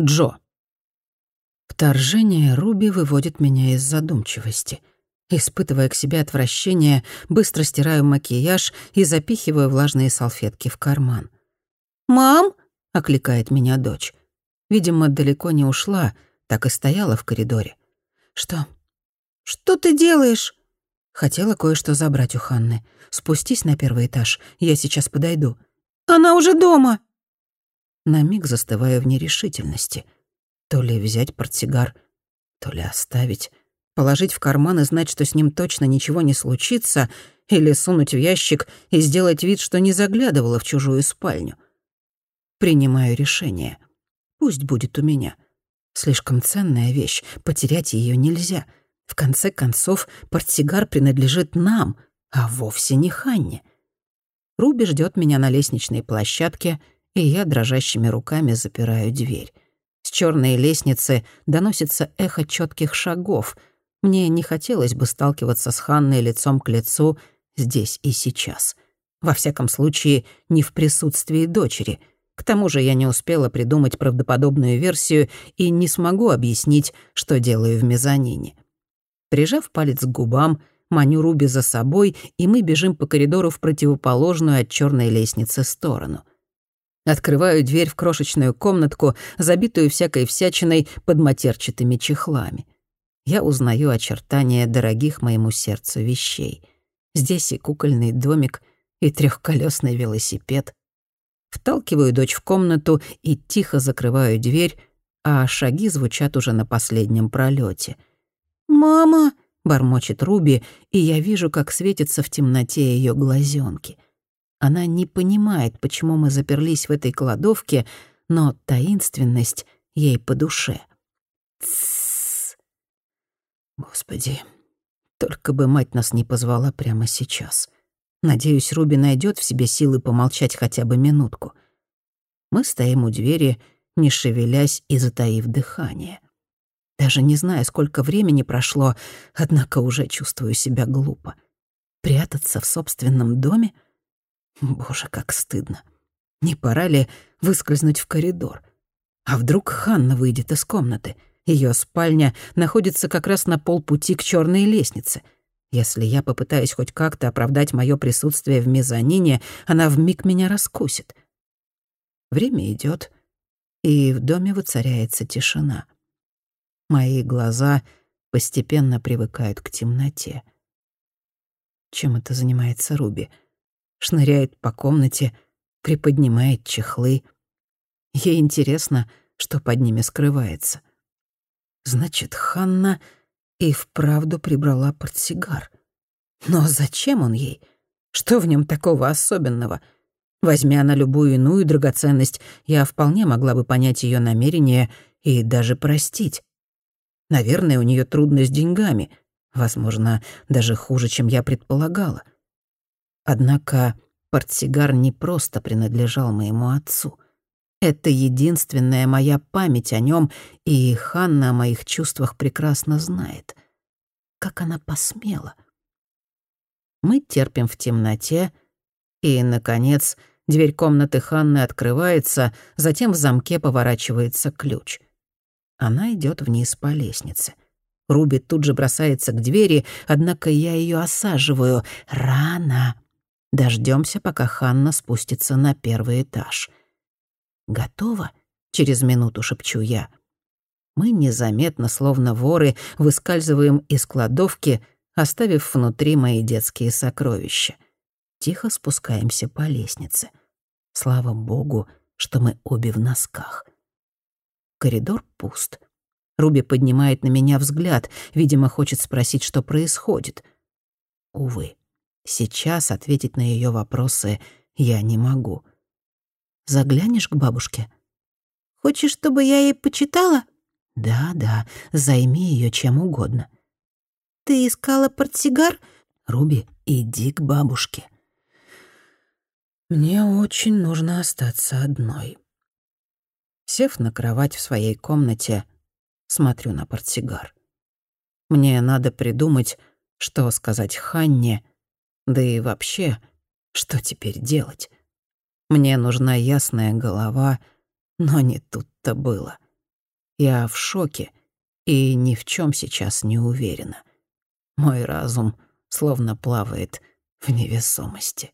Джо. Вторжение Руби выводит меня из задумчивости. Испытывая к себе отвращение, быстро стираю макияж и запихиваю влажные салфетки в карман. «Мам?» — окликает меня дочь. Видимо, далеко не ушла, так и стояла в коридоре. «Что?» «Что ты делаешь?» Хотела кое-что забрать у Ханны. Спустись на первый этаж, я сейчас подойду. «Она уже дома!» На миг застываю в нерешительности. То ли взять портсигар, то ли оставить. Положить в карман и знать, что с ним точно ничего не случится, или сунуть в ящик и сделать вид, что не заглядывала в чужую спальню. Принимаю решение. Пусть будет у меня. Слишком ценная вещь, потерять ее нельзя. В конце концов, портсигар принадлежит нам, а вовсе не Ханне. Руби ждет меня на лестничной площадке, и я дрожащими руками запираю дверь. С черной лестницы доносится эхо четких шагов. Мне не хотелось бы сталкиваться с Ханной лицом к лицу здесь и сейчас. Во всяком случае, не в присутствии дочери. К тому же я не успела придумать правдоподобную версию и не смогу объяснить, что делаю в мезонине. Прижав палец к губам, маню Руби за собой, и мы бежим по коридору в противоположную от черной лестницы сторону — Открываю дверь в крошечную комнатку, забитую всякой всячиной под матерчатыми чехлами. Я узнаю очертания дорогих моему сердцу вещей. Здесь и кукольный домик, и трехколесный велосипед. Вталкиваю дочь в комнату и тихо закрываю дверь, а шаги звучат уже на последнем пролете. «Мама!» — бормочет Руби, и я вижу, как светятся в темноте ее глазенки. Она не понимает, почему мы заперлись в этой кладовке, но таинственность ей по душе. Тссс. Господи, только бы мать нас не позвала прямо сейчас. Надеюсь, Руби найдет в себе силы помолчать хотя бы минутку. Мы стоим у двери, не шевелясь и затаив дыхание. Даже не знаю, сколько времени прошло, однако уже чувствую себя глупо. Прятаться в собственном доме — Боже, как стыдно. Не пора ли выскользнуть в коридор? А вдруг Ханна выйдет из комнаты? Ее спальня находится как раз на полпути к черной лестнице. Если я попытаюсь хоть как-то оправдать мое присутствие в мезонине, она вмиг меня раскусит. Время идет, и в доме воцаряется тишина. Мои глаза постепенно привыкают к темноте. Чем это занимается Руби? — шныряет по комнате, приподнимает чехлы. Ей интересно, что под ними скрывается. Значит, Ханна и вправду прибрала портсигар. Но зачем он ей? Что в нем такого особенного? Возьми она любую иную драгоценность, я вполне могла бы понять ее намерение и даже простить. Наверное, у нее трудно с деньгами. Возможно, даже хуже, чем я предполагала. — Однако портсигар не просто принадлежал моему отцу. Это единственная моя память о нем, и Ханна о моих чувствах прекрасно знает. Как она посмела? Мы терпим в темноте, и, наконец, дверь комнаты Ханны открывается, затем в замке поворачивается ключ. Она идет вниз по лестнице. Руби тут же бросается к двери, однако я ее осаживаю. Рано. Дождемся, пока Ханна спустится на первый этаж. «Готово?» — через минуту шепчу я. Мы незаметно, словно воры, выскальзываем из кладовки, оставив внутри мои детские сокровища. Тихо спускаемся по лестнице. Слава богу, что мы обе в носках. Коридор пуст. Руби поднимает на меня взгляд, видимо, хочет спросить, что происходит. Увы. Сейчас ответить на ее вопросы я не могу. Заглянешь к бабушке? Хочешь, чтобы я ей почитала? Да, да, займи ее чем угодно. Ты искала портсигар? Руби, иди к бабушке. Мне очень нужно остаться одной. Сев на кровать в своей комнате, смотрю на портсигар. Мне надо придумать, что сказать Ханне — да и вообще, что теперь делать? Мне нужна ясная голова, но не тут-то было. Я в шоке и ни в чем сейчас не уверена. Мой разум словно плавает в невесомости.